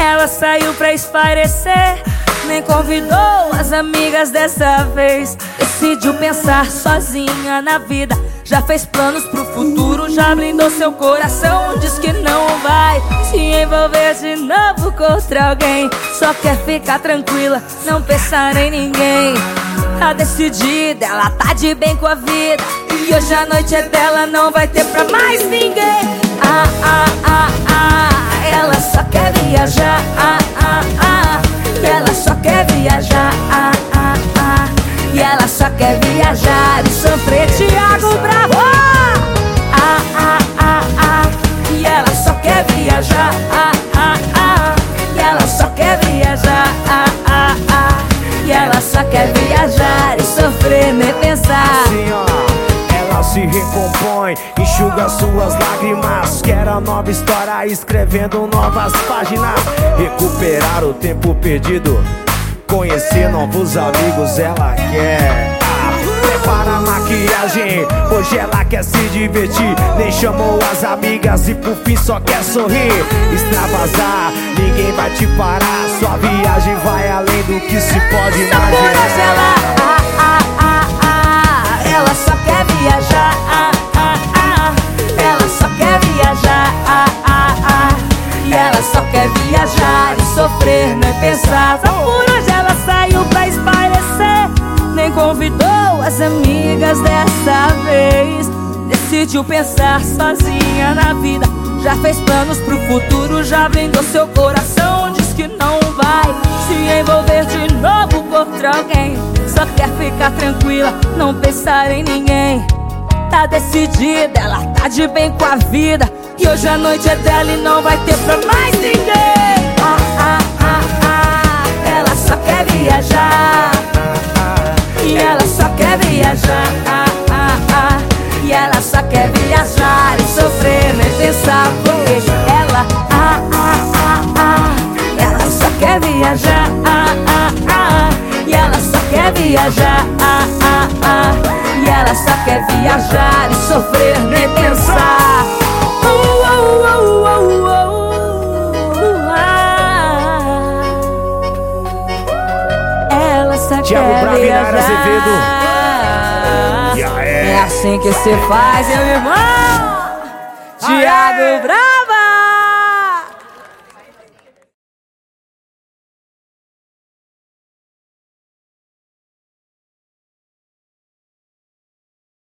Ela saiu pra espairecer, nem convidou as amigas dessa vez. Decidiu pensar sozinha na vida. Já fez planos pro futuro, já blindou seu coração. Diz que não vai se envolver de novo contra alguém. Só quer ficar tranquila, não pensar em ninguém. Tá decidida, ela tá de bem com a vida. E hoje a noite é dela, não vai ter pra mais ninguém. Ah, ah, ah, ah, ela só quer viajar. Ah, ah, ah, ela só quer viajar. Só quer viajar e sofrer. Tiago Bravo! Ah, ah, ah, ah, e ela só quer viajar. Ah, ah, ah, e ela só quer viajar. Ah, ah, ah, e ela só quer viajar e sofrer, nem pensar. Assim, se recompõe, enxuga suas lágrimas. Quer a nova história, escrevendo novas páginas. Recuperar o tempo perdido, conhecer novos amigos, ela quer. Prepara a maquiagem, hoje ela quer se divertir. Nem chamou as amigas e por fim só quer sorrir. Extravasar, ninguém vai te parar. Sua viagem vai além do que se pode imaginar. ela só quer viajar, ela só quer viajar, e ela só quer viajar e sofrer, nem pensar. Só por hoje saiu pra espairecer, nem convidou as amigas dessa vez. Decidiu pensar sozinha na vida, já fez planos pro futuro, já blindou seu coração, diz que não vai se envolver de novo contra alguém. Só quer ficar tranquila, não pensar em ninguém. Tá decidida, ela tá de bem com a vida. E hoje a noite é dela e não vai ter pra mais ninguém. Viajar. Ah, ah, ah, e ela só quer viajar e sofrer, nem pensar. Porque ela, ah, ah, ah, ah, ela só quer viajar. Ah, ah, ah, e ela só quer viajar. Ah, ah, ah, e ela só quer viajar e sofrer, nem pensar. Só Thiago quer Braga e Nara. Azevedo. Assim que se faz, meu irmão. Tiago Braga.